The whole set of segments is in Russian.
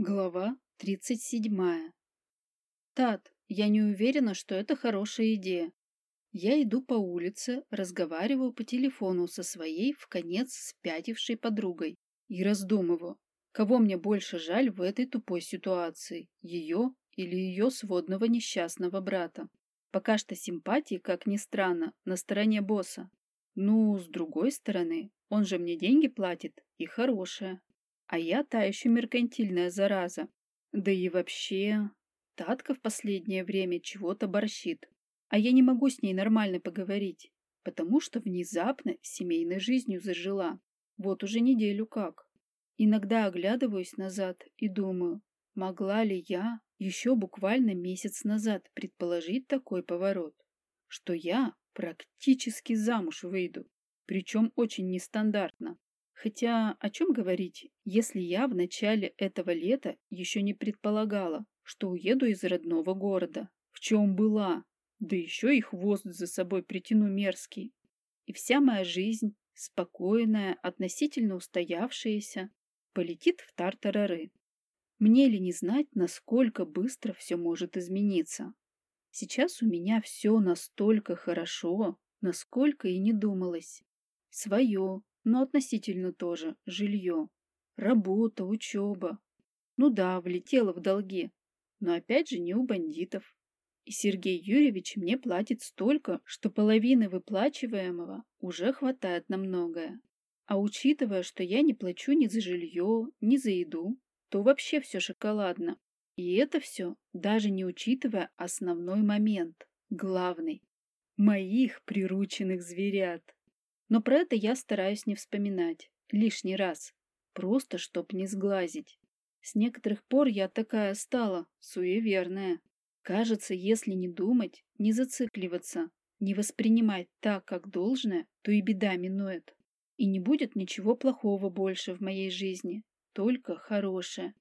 Глава 37. Тат, я не уверена, что это хорошая идея. Я иду по улице, разговариваю по телефону со своей в конец спятившей подругой и раздумываю, кого мне больше жаль в этой тупой ситуации, ее или ее сводного несчастного брата. Пока что симпатии, как ни странно, на стороне босса. Ну, с другой стороны, он же мне деньги платит и хорошая. А я та еще меркантильная зараза. Да и вообще, Татка в последнее время чего-то борщит. А я не могу с ней нормально поговорить, потому что внезапно семейной жизнью зажила. Вот уже неделю как. Иногда оглядываюсь назад и думаю, могла ли я еще буквально месяц назад предположить такой поворот, что я практически замуж выйду, причем очень нестандартно. Хотя о чем говорить, если я в начале этого лета еще не предполагала, что уеду из родного города, в чем была, да еще и хвост за собой притяну мерзкий. И вся моя жизнь, спокойная, относительно устоявшаяся, полетит в тартарары. Мне ли не знать, насколько быстро все может измениться? Сейчас у меня все настолько хорошо, насколько и не думалось. Свое, но относительно тоже жилье, работа, учеба. Ну да, влетела в долги, но опять же не у бандитов. И Сергей Юрьевич мне платит столько, что половины выплачиваемого уже хватает на многое. А учитывая, что я не плачу ни за жилье, ни за еду, то вообще все шоколадно. И это все, даже не учитывая основной момент, главный, моих прирученных зверят. Но про это я стараюсь не вспоминать. Лишний раз. Просто, чтоб не сглазить. С некоторых пор я такая стала, суеверная. Кажется, если не думать, не зацикливаться, не воспринимать так, как должное, то и беда минует. И не будет ничего плохого больше в моей жизни, только хорошее.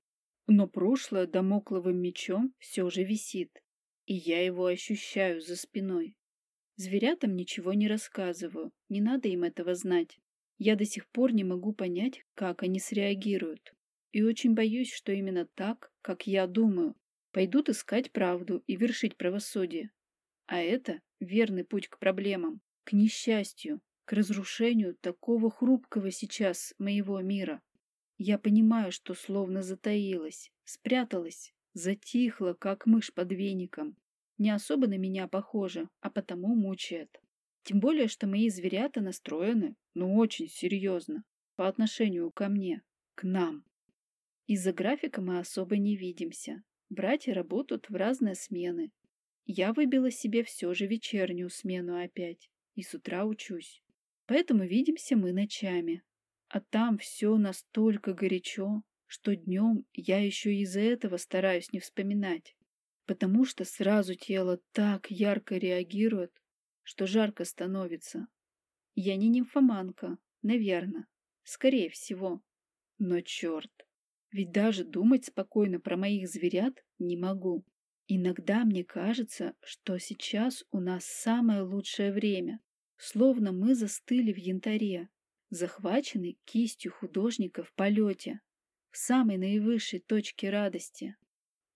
Но прошлое домокловым мечом все же висит, и я его ощущаю за спиной. Зверятам ничего не рассказываю, не надо им этого знать. Я до сих пор не могу понять, как они среагируют. И очень боюсь, что именно так, как я думаю, пойдут искать правду и вершить правосудие. А это верный путь к проблемам, к несчастью, к разрушению такого хрупкого сейчас моего мира. Я понимаю, что словно затаилась, спряталась, затихла, как мышь под веником, не особо на меня похожа, а потому мучает. Тем более, что мои зверята настроены, ну очень серьезно, по отношению ко мне, к нам. Из-за графика мы особо не видимся. Братья работают в разные смены. Я выбила себе все же вечернюю смену опять, и с утра учусь. Поэтому видимся мы ночами. А там все настолько горячо, что днем я еще из-за этого стараюсь не вспоминать потому что сразу тело так ярко реагирует, что жарко становится. Я не нимфоманка, наверное, скорее всего. Но черт, ведь даже думать спокойно про моих зверят не могу. Иногда мне кажется, что сейчас у нас самое лучшее время, словно мы застыли в янтаре, захвачены кистью художника в полете, в самой наивысшей точке радости.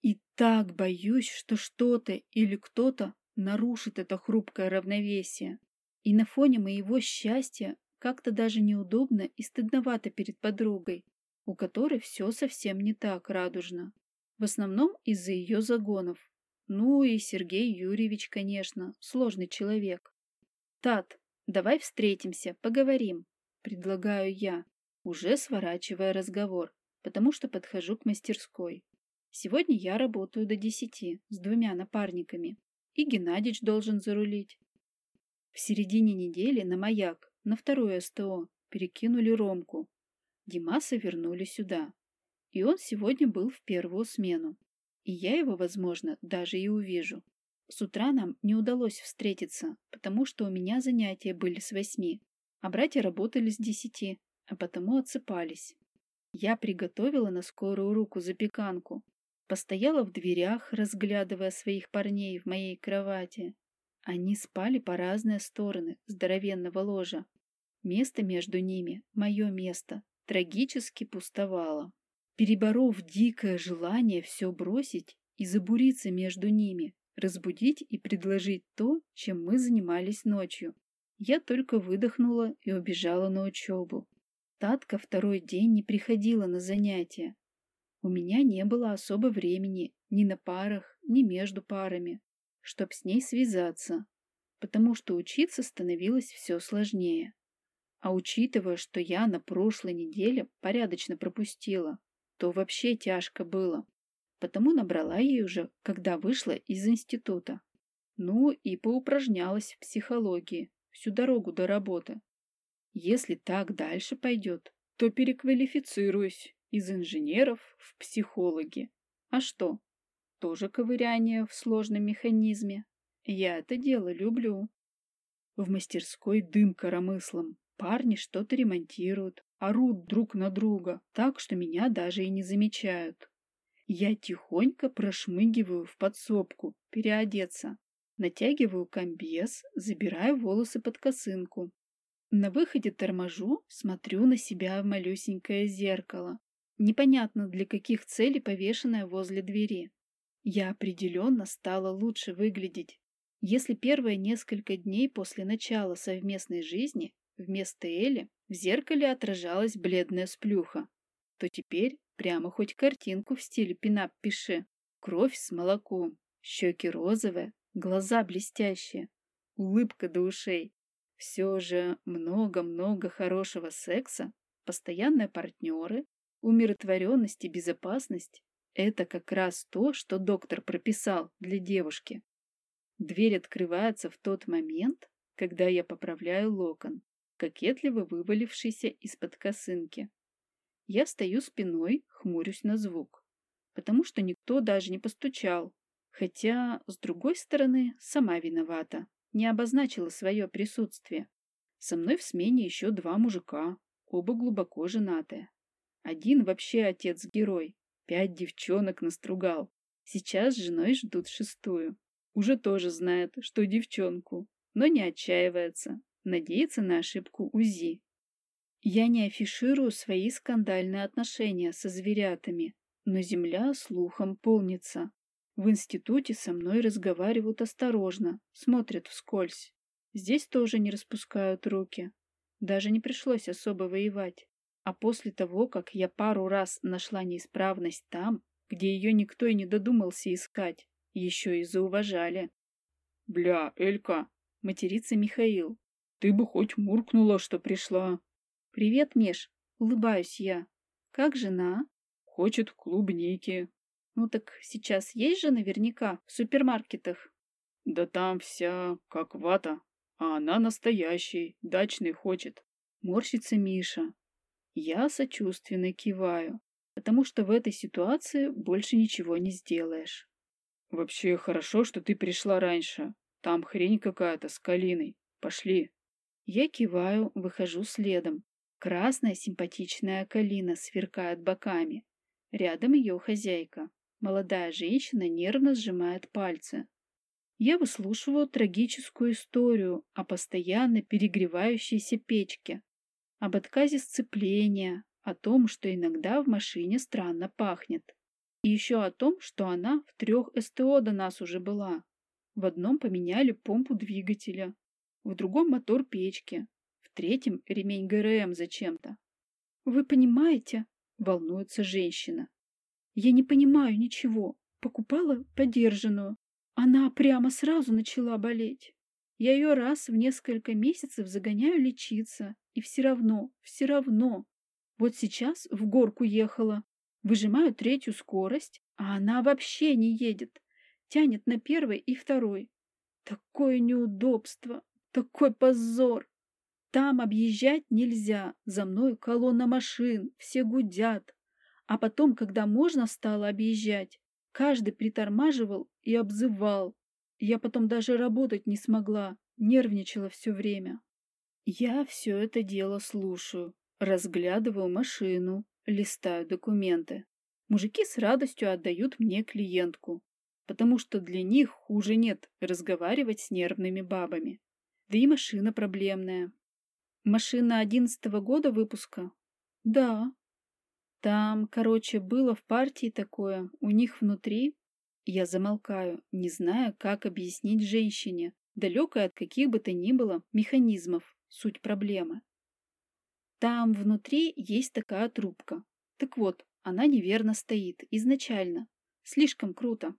И так боюсь, что что-то или кто-то нарушит это хрупкое равновесие. И на фоне моего счастья как-то даже неудобно и стыдновато перед подругой, у которой все совсем не так радужно. В основном из-за ее загонов. Ну и Сергей Юрьевич, конечно, сложный человек. «Тат, давай встретимся, поговорим», — предлагаю я, уже сворачивая разговор, потому что подхожу к мастерской. Сегодня я работаю до десяти с двумя напарниками, и Геннадьевич должен зарулить. В середине недели на маяк, на второе СТО, перекинули Ромку. Димаса вернули сюда. И он сегодня был в первую смену. И я его, возможно, даже и увижу. С утра нам не удалось встретиться, потому что у меня занятия были с восьми, а братья работали с десяти, а потому отсыпались. Я приготовила на скорую руку запеканку, Постояла в дверях, разглядывая своих парней в моей кровати. Они спали по разные стороны здоровенного ложа. Место между ними, мое место, трагически пустовало. переборов дикое желание все бросить и забуриться между ними, разбудить и предложить то, чем мы занимались ночью. Я только выдохнула и убежала на учебу. Татка второй день не приходила на занятия. У меня не было особо времени ни на парах, ни между парами, чтоб с ней связаться, потому что учиться становилось все сложнее. А учитывая, что я на прошлой неделе порядочно пропустила, то вообще тяжко было. Потому набрала ей уже, когда вышла из института. Ну и поупражнялась в психологии всю дорогу до работы. Если так дальше пойдет, то переквалифицируюсь из инженеров в психологи. А что? Тоже ковыряние в сложном механизме. Я это дело люблю. В мастерской дым коромыслом. Парни что-то ремонтируют, орут друг на друга, так что меня даже и не замечают. Я тихонько прошмыгиваю в подсобку, переодеться. Натягиваю комбез, забираю волосы под косынку. На выходе торможу, смотрю на себя в малюсенькое зеркало. Непонятно для каких целей повешенное возле двери. Я определенно стала лучше выглядеть. Если первые несколько дней после начала совместной жизни Вместо Эли в зеркале отражалась бледная сплюха. То теперь прямо хоть картинку в стиле пинап пиши. Кровь с молоком, щеки розовые, глаза блестящие, улыбка до ушей. Все же много-много хорошего секса, постоянные партнеры, умиротворенность и безопасность – это как раз то, что доктор прописал для девушки. Дверь открывается в тот момент, когда я поправляю локон кокетливо вывалившийся из-под косынки. Я стою спиной, хмурюсь на звук, потому что никто даже не постучал, хотя, с другой стороны, сама виновата, не обозначила свое присутствие. Со мной в смене еще два мужика, оба глубоко женатые. Один вообще отец-герой, пять девчонок настругал. Сейчас с женой ждут шестую. Уже тоже знает, что девчонку, но не отчаивается, надеяться на ошибку УЗИ. Я не афиширую свои скандальные отношения со зверятами, но земля слухом полнится. В институте со мной разговаривают осторожно, смотрят вскользь. Здесь тоже не распускают руки. Даже не пришлось особо воевать. А после того, как я пару раз нашла неисправность там, где ее никто и не додумался искать, еще и зауважали. «Бля, Элька!» — матерится Михаил. Ты бы хоть муркнула, что пришла. Привет, Миш. Улыбаюсь я. Как жена? Хочет клубники. Ну так сейчас есть же наверняка в супермаркетах. Да там вся как вата, а она настоящий, дачный хочет. Морщится Миша. Я сочувственно киваю, потому что в этой ситуации больше ничего не сделаешь. Вообще хорошо, что ты пришла раньше. Там хрень какая-то с Калиной. Пошли. Я киваю, выхожу следом. Красная симпатичная калина сверкает боками. Рядом ее хозяйка. Молодая женщина нервно сжимает пальцы. Я выслушиваю трагическую историю о постоянно перегревающейся печке, об отказе сцепления, о том, что иногда в машине странно пахнет. И еще о том, что она в трех СТО до нас уже была. В одном поменяли помпу двигателя, в другом мотор печки, в третьем ремень ГРМ зачем-то. «Вы понимаете?» — волнуется женщина. «Я не понимаю ничего. Покупала подержанную. Она прямо сразу начала болеть. Я ее раз в несколько месяцев загоняю лечиться. И все равно, все равно. Вот сейчас в горку ехала. Выжимаю третью скорость, а она вообще не едет. Тянет на первой и второй. Такое неудобство. Такой позор! Там объезжать нельзя, за мной колонна машин, все гудят. А потом, когда можно стало объезжать, каждый притормаживал и обзывал. Я потом даже работать не смогла, нервничала все время. Я все это дело слушаю, разглядываю машину, листаю документы. Мужики с радостью отдают мне клиентку, потому что для них хуже нет разговаривать с нервными бабами. Да и машина проблемная. Машина одиннадцатого года выпуска? Да. Там, короче, было в партии такое, у них внутри... Я замолкаю, не зная, как объяснить женщине, далекой от каких бы то ни было механизмов, суть проблемы. Там внутри есть такая трубка. Так вот, она неверно стоит изначально. Слишком круто.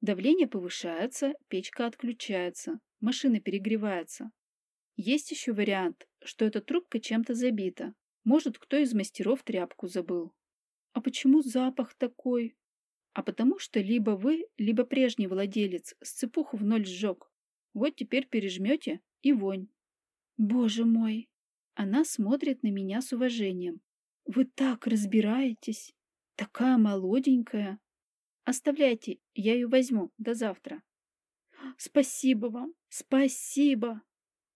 Давление повышается, печка отключается, машина перегревается. Есть еще вариант, что эта трубка чем-то забита. Может, кто из мастеров тряпку забыл. А почему запах такой? А потому что либо вы, либо прежний владелец сцепуху в ноль сжег. Вот теперь пережмете и вонь. Боже мой! Она смотрит на меня с уважением. Вы так разбираетесь. Такая молоденькая. Оставляйте, я ее возьму до завтра. Спасибо вам, спасибо.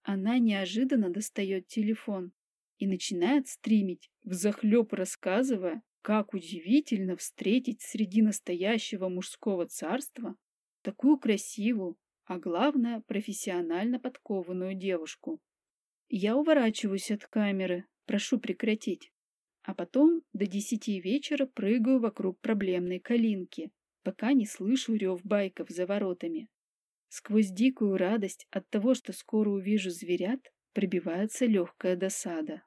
Она неожиданно достает телефон и начинает стримить, взахлеб рассказывая, как удивительно встретить среди настоящего мужского царства такую красивую, а главное, профессионально подкованную девушку. Я уворачиваюсь от камеры, прошу прекратить. А потом до десяти вечера прыгаю вокруг проблемной калинки, пока не слышу рев байков за воротами. Сквозь дикую радость от того, что скоро увижу зверят, пробивается легкая досада.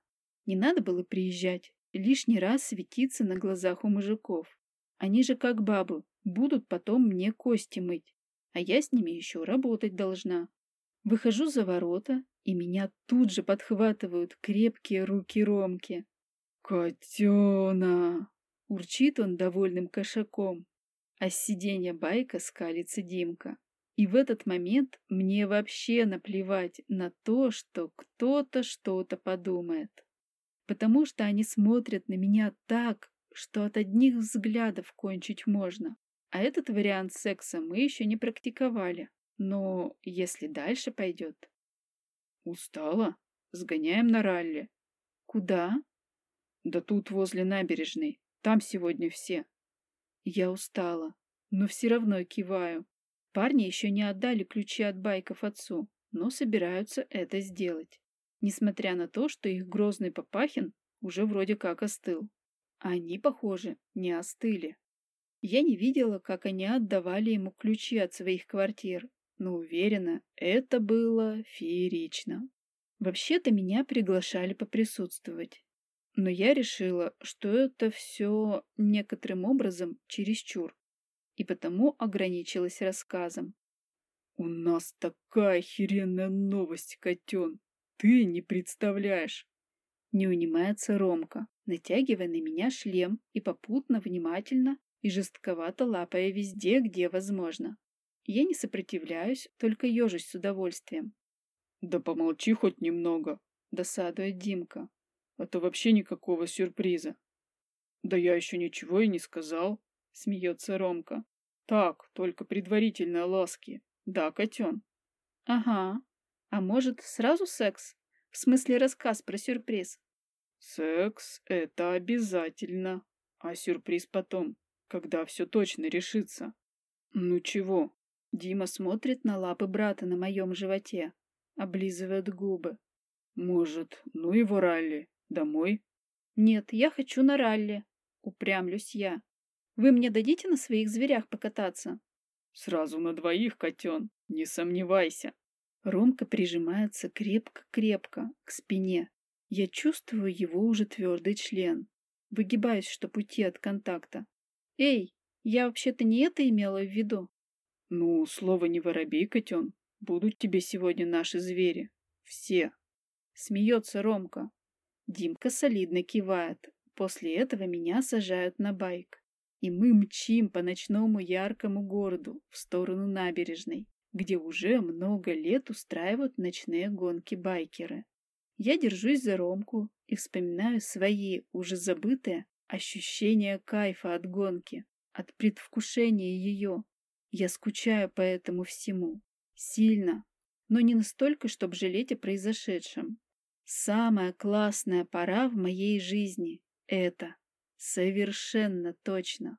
Не надо было приезжать, лишний раз светиться на глазах у мужиков. Они же как бабы, будут потом мне кости мыть, а я с ними еще работать должна. Выхожу за ворота, и меня тут же подхватывают крепкие руки Ромки. «Котена!» — урчит он довольным кошаком, а с сиденья байка скалится Димка. И в этот момент мне вообще наплевать на то, что кто-то что-то подумает. Потому что они смотрят на меня так, что от одних взглядов кончить можно. А этот вариант секса мы еще не практиковали. Но если дальше пойдет... Устала? Сгоняем на ралли. Куда? Да тут, возле набережной. Там сегодня все. Я устала, но все равно киваю. Парни еще не отдали ключи от байков отцу, но собираются это сделать. Несмотря на то, что их грозный Папахин уже вроде как остыл. они, похоже, не остыли. Я не видела, как они отдавали ему ключи от своих квартир, но уверена, это было феерично. Вообще-то меня приглашали поприсутствовать. Но я решила, что это все некоторым образом чересчур, и потому ограничилась рассказом. «У нас такая охеренная новость, котен! Ты не представляешь!» Не унимается Ромка, натягивая на меня шлем и попутно внимательно и жестковато лапая везде, где возможно. Я не сопротивляюсь, только ежусь с удовольствием. «Да помолчи хоть немного», — досадует Димка. «А то вообще никакого сюрприза». «Да я еще ничего и не сказал», — смеется Ромка. «Так, только предварительные ласки. Да, котен?» «Ага. А может, сразу секс? В смысле рассказ про сюрприз?» «Секс — это обязательно. А сюрприз потом, когда все точно решится». «Ну чего, Дима смотрит на лапы брата на моем животе, облизывает губы. Может, ну его ралли, домой? Нет, я хочу на ралли, упрямлюсь я. Вы мне дадите на своих зверях покататься? Сразу на двоих, котен, не сомневайся. Ромка прижимается крепко-крепко к спине. Я чувствую его уже твердый член. Выгибаюсь, чтоб уйти от контакта. Эй, я вообще-то не это имела в виду. Ну, слово не воробей, котен. Будут тебе сегодня наши звери. Все. Смеется Ромка. Димка солидно кивает. После этого меня сажают на байк. И мы мчим по ночному яркому городу в сторону набережной, где уже много лет устраивают ночные гонки байкеры. Я держусь за Ромку и вспоминаю свои, уже забытые, ощущения кайфа от гонки, от предвкушения ее, я скучаю по этому всему. Сильно. Но не настолько, чтобы жалеть о произошедшем. Самая классная пора в моей жизни — это. Совершенно точно.